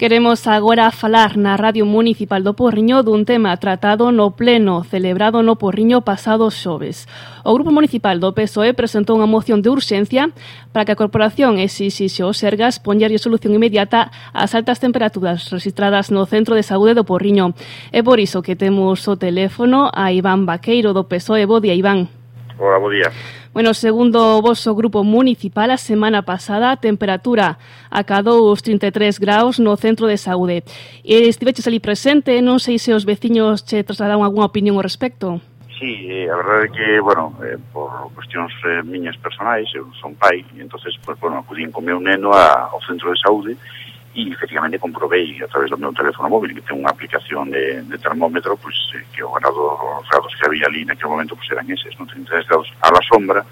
Queremos agora falar na Radio Municipal do Porriño dun tema tratado no pleno celebrado no Porriño pasado xoves. O Grupo Municipal do PSOE presentou unha moción de urxencia para que a Corporación exixixe os Sergas ponlle solución inmediata ás altas temperaturas registradas no Centro de Saúde do Porriño. É por iso que temos o teléfono a Iván Vaqueiro do PSOE. Bo día, Iván. Ola, bo día. Bueno, segundo o vosso grupo municipal, a semana pasada a temperatura acadou os 33 graus no centro de saúde. E estiveches ali presente, non sei se os veciños che trasladaron algunha opinión ao respecto? Sí, eh, a verdade é que, bueno, eh, por cuestións eh, miñas personais, eu son pai, e entonces, pues, bueno, acudín con meu neno a, ao centro de saúde, e e efectivamente comprobei a través do meu teléfono móvil que ten unha aplicación de, de termómetro pues, eh, que o grado, os grados que había ali naquele momento pues, eran eses, no? 33 grados a la sombra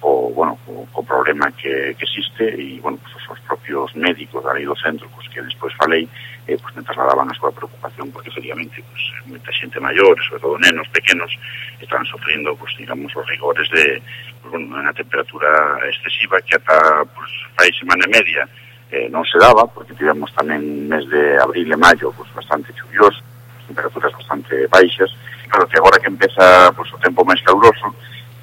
o, bueno, o, o problema que, que existe e bueno, pues, os propios médicos ali do centro pues, que despois falei eh, pues, me trasladaban a súa preocupación porque efectivamente pues, moita xente maior, sobre todo nenos pequenos están sofrindo pues, digamos, os rigores de pues, bueno, unha temperatura excesiva que ata pues, fai semana e media eh, non se daba, porque tivemos tamén mes de abril e maio pues, bastante chuvioso, temperaturas bastante baixas, claro que agora que empeza pues, o tempo máis caluroso,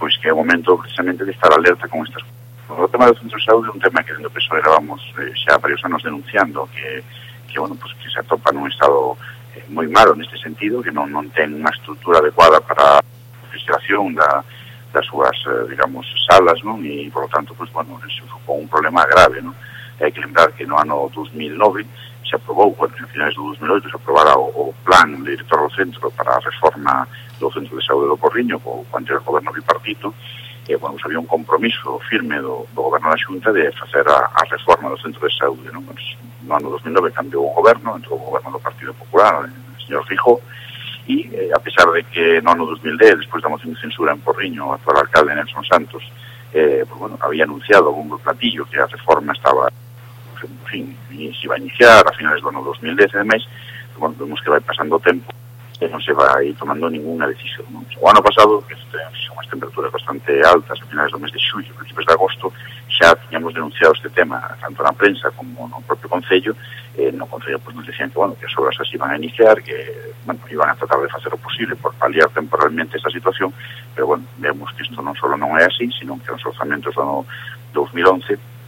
pois que é o momento precisamente de estar alerta con estas cousas. O tema do centro de saúde é un tema que dentro do PSOE vamos, eh, xa varios anos denunciando que, que, bueno, pues, que se atopa nun estado eh, moi malo neste sentido, que non, non ten unha estrutura adecuada para a fiscalización da, das súas, eh, digamos, salas, non? E, por lo tanto, pues, bueno, se supón un problema grave, non? hai que lembrar que no ano 2009 se aprobou, bueno, en finais do 2008 se aprobara o, o plan director do centro para a reforma do centro de saúde do Porriño co, co anterior goberno bipartito e, bueno, pues, había un compromiso firme do, do goberno da xunta de facer a, a reforma do centro de saúde, non? Pues, no ano 2009 cambiou o goberno, entrou o goberno do Partido Popular, eh, o señor Fijo, e, eh, a pesar de que no ano 2010, despois da moción de censura en Porriño, o actual alcalde Nelson Santos, eh, pues, bueno, había anunciado un platillo que a reforma estaba en fin, se vai iniciar a finales do ano 2010 e demais, bueno, vemos que vai pasando o tempo e non se vai tomando ninguna decisión. Non? O ano pasado, que son as temperaturas bastante altas, a finales do mes de xullo, principios de agosto, xa tiñamos denunciado este tema tanto na prensa como no propio Concello, eh, no Concello pues, nos decían que, bueno, que as obras así iban a iniciar, que bueno, iban a tratar de facer o posible por paliar temporalmente esta situación, pero bueno, vemos que isto non só non é así, sino que os orzamentos do ano 2011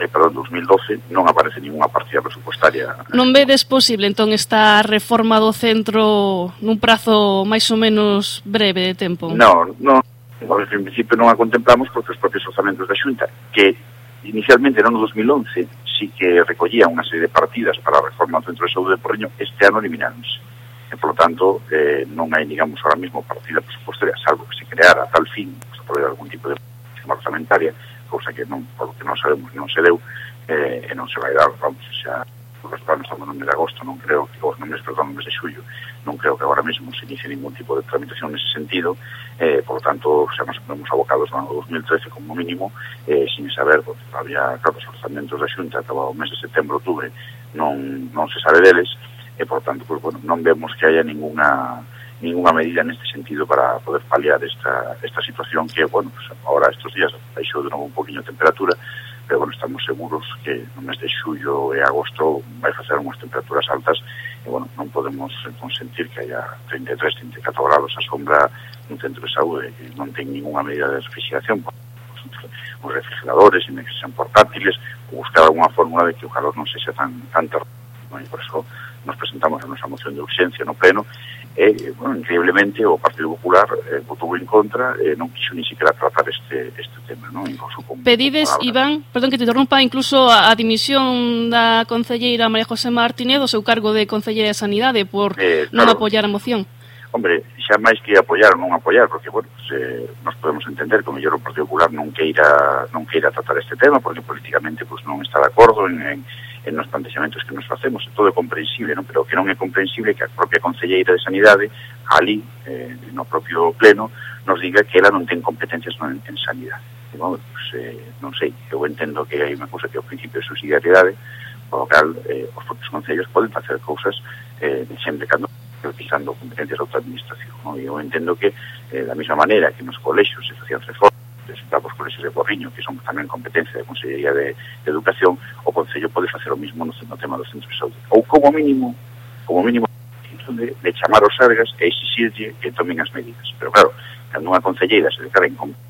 eh, perdón, 2012 non aparece ninguna partida presupuestaria. Non vedes posible entón esta reforma do centro nun prazo máis ou menos breve de tempo? Non, non, en principio non a contemplamos porque os propios orzamentos da Xunta que inicialmente no 2011 sí que recollía unha serie de partidas para a reforma do Centro de Saúde de Porreño, este ano eliminamos. E, por lo tanto, eh, non hai, digamos, ahora mismo partida presupuestaria, salvo que se creara a tal fin, pues, a través de algún tipo de reforma orzamentaria, cousa que non, por que non sabemos non se deu eh, e non se vai dar, vamos, xa porque estamos no mes de agosto, non creo que os nomes, perdón, nomes de xullo, non creo que agora mesmo se inicie ningún tipo de tramitación nese sentido, eh, por lo tanto, xa nos ponemos abocados no ano 2013 como mínimo, eh, sin saber, porque había claro, os orzamentos da xunta acaba o mes de setembro, outubro, non, non se sabe deles, e por tanto, pues, bueno, non vemos que haya ninguna ninguna medida neste sentido para poder paliar esta, esta situación que, bueno, pues ahora estos días baixou de novo un poquinho a temperatura, pero, bueno, estamos seguros que no mes de xullo e agosto vai facer unhas temperaturas altas e, bueno, non podemos consentir que haya 33, 34 grados a sombra nun centro de saúde que non ten ninguna medida de refrigeración os refrigeradores, e que sean portátiles, buscar alguna fórmula de que o calor non sexa tan, tan terrible. E por eso nos presentamos a nosa moción de urxencia no pleno e, bueno, increíblemente, o Partido Popular eh, votou en contra e eh, non quiso ni siquiera tratar este, este tema, non? Incluso con, Pedides, con Iván, perdón que te interrumpa, incluso a, a dimisión da concelleira María José Martínez do seu cargo de concelleira de Sanidade por eh, claro, non apoiar a moción. Hombre, xa máis que apoiar ou non apoiar, porque, bueno, pues, eh, nos podemos entender que o mellor o Partido Popular non queira, non queira tratar este tema, porque políticamente pues, non está de acordo en, en, e nos plantexamentos que nos facemos, é todo comprensible, non? pero que non é comprensible que a propia Concelleira de Sanidade, ali, eh, no propio pleno, nos diga que ela non ten competencias non en, en sanidade. E, bueno, pues, eh, non sei, eu entendo que hai unha cousa que é o principio de subsidiariedade, polo cal eh, os propios concellos poden facer cousas eh, sempre cando utilizando competencias da outra administración. Non? E eu entendo que, eh, da mesma maneira que nos colexios se facían reformas, estamos colexios de Borriño, que son tamén competencia da Consellería de, de Educación, o Concello pode facer o mismo no, no tema dos centros de saúde. Ou como mínimo, como mínimo, de, de chamar os sargas e exixirlle que tomen as medidas. Pero claro, cando unha concelleira se declara incompetente,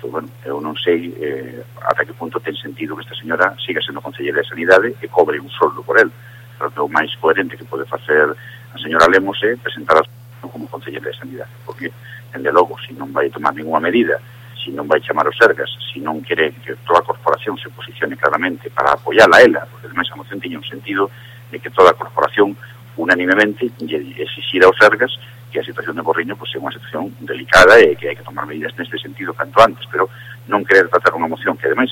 pues, bueno, eu non sei eh, ata que punto ten sentido que esta señora siga sendo concelleira de Sanidade e cobre un soldo por el. Pero que o máis coherente que pode facer a señora Lemos é presentar a como concelleira de Sanidade, porque, dende logo, se non vai tomar ninguna medida si non vai chamar os Sergas, si non quere que toda a corporación se posicione claramente para apoiar a ela, porque ademais a moción tiña un sentido de que toda a corporación unanimemente lle exixira aos Sergas que a situación de Borriño pues, é unha situación delicada e que hai que tomar medidas neste sentido canto antes, pero non querer tratar unha moción que ademais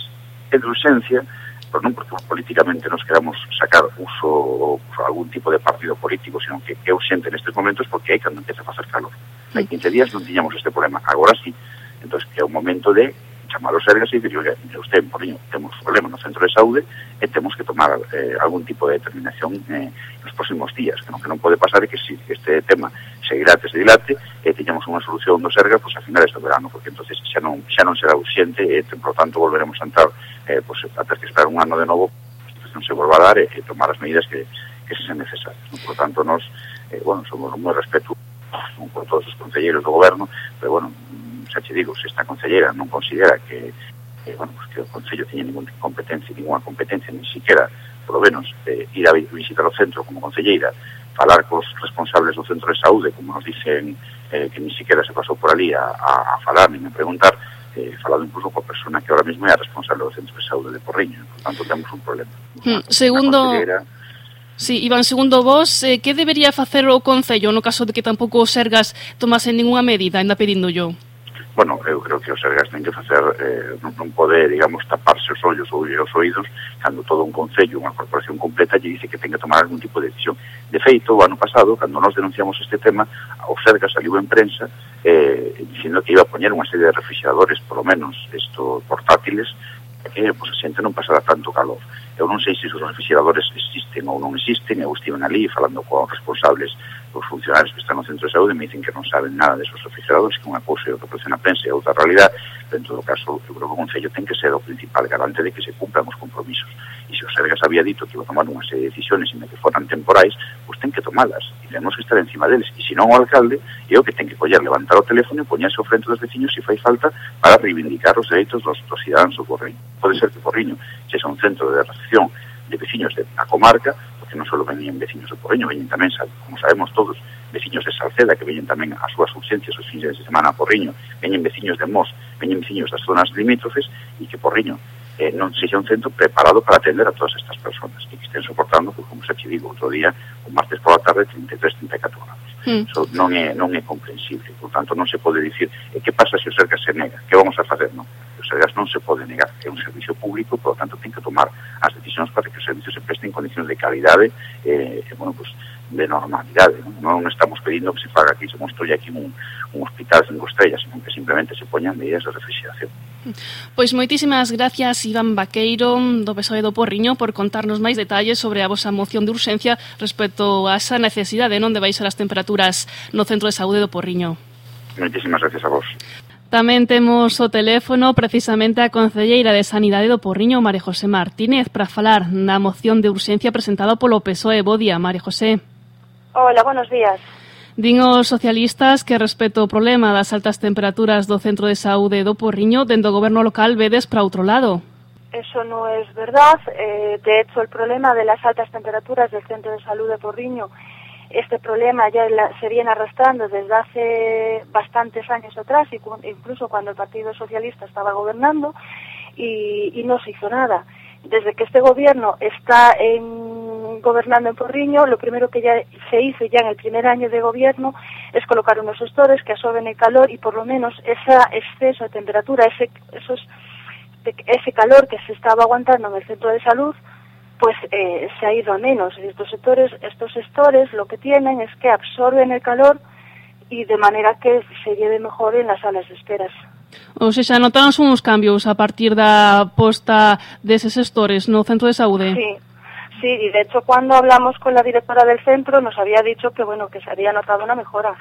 é de urxencia, pero non porque políticamente nos queramos sacar uso ou algún tipo de partido político, sino que é urxente nestes momentos porque hai cando empeza a facer calor. Hai 15 días non tiñamos este problema, agora sí, entón é o momento de chamar os sergas e dicir, mira usted, porriño, temos problemas no centro de saúde e temos que tomar eh, algún tipo de determinación eh, nos próximos días, que non, que non pode pasar é que si este tema se dilate, se dilate, e teñamos unha solución do sergas, pois pues, a finales do verano, porque entonces xa non, xa non será urxente e, eh, por tanto, volveremos a entrar, eh, pois, pues, ter que esperar un ano de novo, non se volva a dar e, eh, e tomar as medidas que, que se sean necesarias. No? Por tanto, nos, eh, bueno, somos moi respetuosos con todos os concelleiros do goberno, pero, bueno, xa che digo, se esta consellera non considera que, que, bueno, pues que o Concello teña ninguna competencia, ninguna competencia, ni siquiera, por lo menos, eh, ir a visitar o centro como concelleira, falar cos responsables do centro de saúde, como nos dicen eh, que ni siquiera se pasou por ali a, a, a falar, ni a preguntar, eh, falado incluso coa persona que ahora mismo é a responsable do centro de saúde de Porriño. Por tanto, temos un problema. Hmm, segundo... Sí, Iván, segundo vos, eh, que debería facer o Concello no caso de que tampouco o Sergas tomase ninguna medida, ainda pedindo yo? bueno, eu creo que os Sergas ten que facer, eh, non, non pode, digamos, taparse os ollos ou os oídos cando todo un concello, unha corporación completa, lle dice que ten que tomar algún tipo de decisión. De feito, o ano pasado, cando nós denunciamos este tema, o Sergas saliu en prensa eh, dicindo que iba a poñer unha serie de refrigeradores, polo menos, estos portátiles, que pues, a xente non pasara tanto calor. Eu non sei se os refrigeradores existen ou non existen, eu estive ali falando con responsables os funcionarios que están no centro de saúde me dicen que non saben nada de esos oficiadores, que unha cousa é o que produce na prensa e outra realidad, pero en todo caso, eu creo que o Concello ten que ser o principal garante de que se cumplan os compromisos. E se o Sergas había dito que iba a tomar unha serie de decisiones e que foran temporais, pois ten que tomalas e temos que estar encima deles. E se non o alcalde é o que ten que coller, levantar o teléfono e poñerse ao frente dos veciños se fai falta para reivindicar os dereitos dos, dos cidadáns do Corriño. Pode ser que Corriño sexa un centro de recepción de veciños da comarca, que non só venían veciños do Porreño, veñen tamén, como sabemos todos, veciños de Salceda, que veñen tamén as súas ausencias os fins de semana a Porriño, veñen veciños de Mos, veñen veciños das zonas limítrofes, e que Porriño eh, non sexa un centro preparado para atender a todas estas personas, e que estén soportando, pues, como xa te digo, outro día, o martes pola tarde, 33, 34 grados. Mm. So, non, é, non é comprensible, por tanto, non se pode dicir, e que pasa se o cerca se nega? Que vamos a facer, non? o Segas non se pode negar que é un servicio público, por lo tanto, ten que tomar as decisións para que os servicios se presten en condicións de calidade eh, e, bueno, pues, de normalidade. Non, non estamos pedindo que se faga aquí, se construya aquí un, un hospital cinco estrellas, sino que simplemente se poñan medidas de refrigeración. Pois moitísimas gracias Iván Vaqueiro do PSOE do Porriño por contarnos máis detalles sobre a vosa moción de urxencia respecto a esa necesidade non de baixar as temperaturas no Centro de Saúde do Porriño. Moitísimas gracias a vos. Tamén temos o teléfono precisamente a Concelleira de Sanidade do Porriño, María José Martínez, para falar da moción de urxencia presentada polo PSOE. Bo día, María José. Hola, buenos días. Din os socialistas que respecto ao problema das altas temperaturas do Centro de Saúde do Porriño, dentro do goberno local vedes para outro lado. Eso no es verdad. Eh, de hecho, el problema de las altas temperaturas del Centro de Salud de Porriño este problema ya la, se viene arrastrando desde hace bastantes años atrás, incluso cuando el Partido Socialista estaba gobernando, y, no se hizo nada. Desde que este gobierno está gobernando en Porriño, lo primero que ya se hizo ya en el primer año de gobierno es colocar unos gestores que absorben el calor y por lo menos ese exceso de temperatura, ese, esos, ese calor que se estaba aguantando en el centro de salud, pues eh, se ha ido a menos. Estos sectores, estos sectores lo que tienen es que absorben el calor y de manera que se lleve mejor en las salas de esperas. O sea, xa notaronse uns cambios a partir da posta deses estores no centro de saúde? Sí, sí, y de hecho cuando hablamos con la directora del centro nos había dicho que bueno que se había notado una mejora.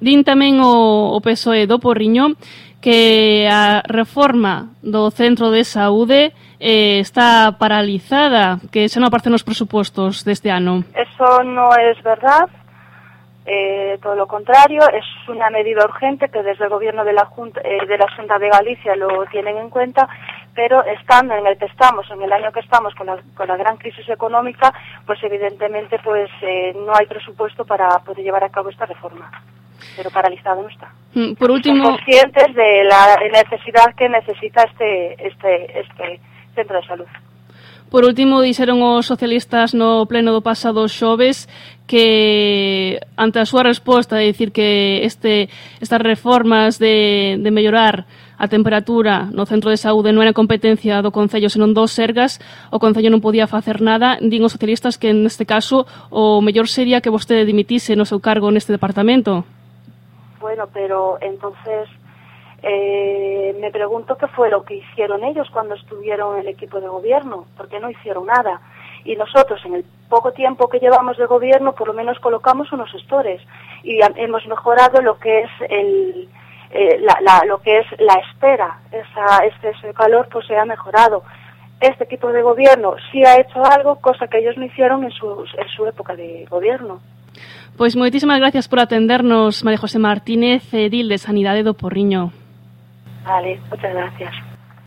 Din tamén o, o PSOE do Porriño que a reforma do centro de saúde eh, está paralizada, que xa non aparecen nos presupostos deste ano. Eso non é verdad, eh, todo lo contrario, es una medida urgente que desde el gobierno de la Junta, eh, de la Junta de Galicia lo tienen en cuenta, pero estando en el que estamos, en el año que estamos con la, con la gran crisis económica, pues evidentemente pues eh, no hay presupuesto para poder llevar a cabo esta reforma pero paralizado no está. Mm, por último, Son conscientes de la necesidad que necesita este este este Centro de Salud. Por último, dixeron os socialistas no pleno do pasado xoves que ante a súa resposta de dicir que este, estas reformas de, de mellorar a temperatura no centro de saúde non era competencia do Concello, senón dos sergas, o Concello non podía facer nada, din os socialistas que neste caso o mellor sería que vostede dimitise no seu cargo neste departamento. Bueno, pero entonces eh, me pregunto qué fue lo que hicieron ellos cuando estuvieron en el equipo de gobierno, porque no hicieron nada. Y nosotros, en el poco tiempo que llevamos de gobierno, por lo menos colocamos unos gestores y hemos mejorado lo que es el, eh, la, la, lo que es la espera. Esa, este, ese calor pues se ha mejorado. Este equipo de gobierno sí ha hecho algo, cosa que ellos no hicieron en su, en su época de gobierno. Pois moitísimas gracias por atendernos, María José Martínez, edil de Sanidade do Porriño. Vale, muchas gracias.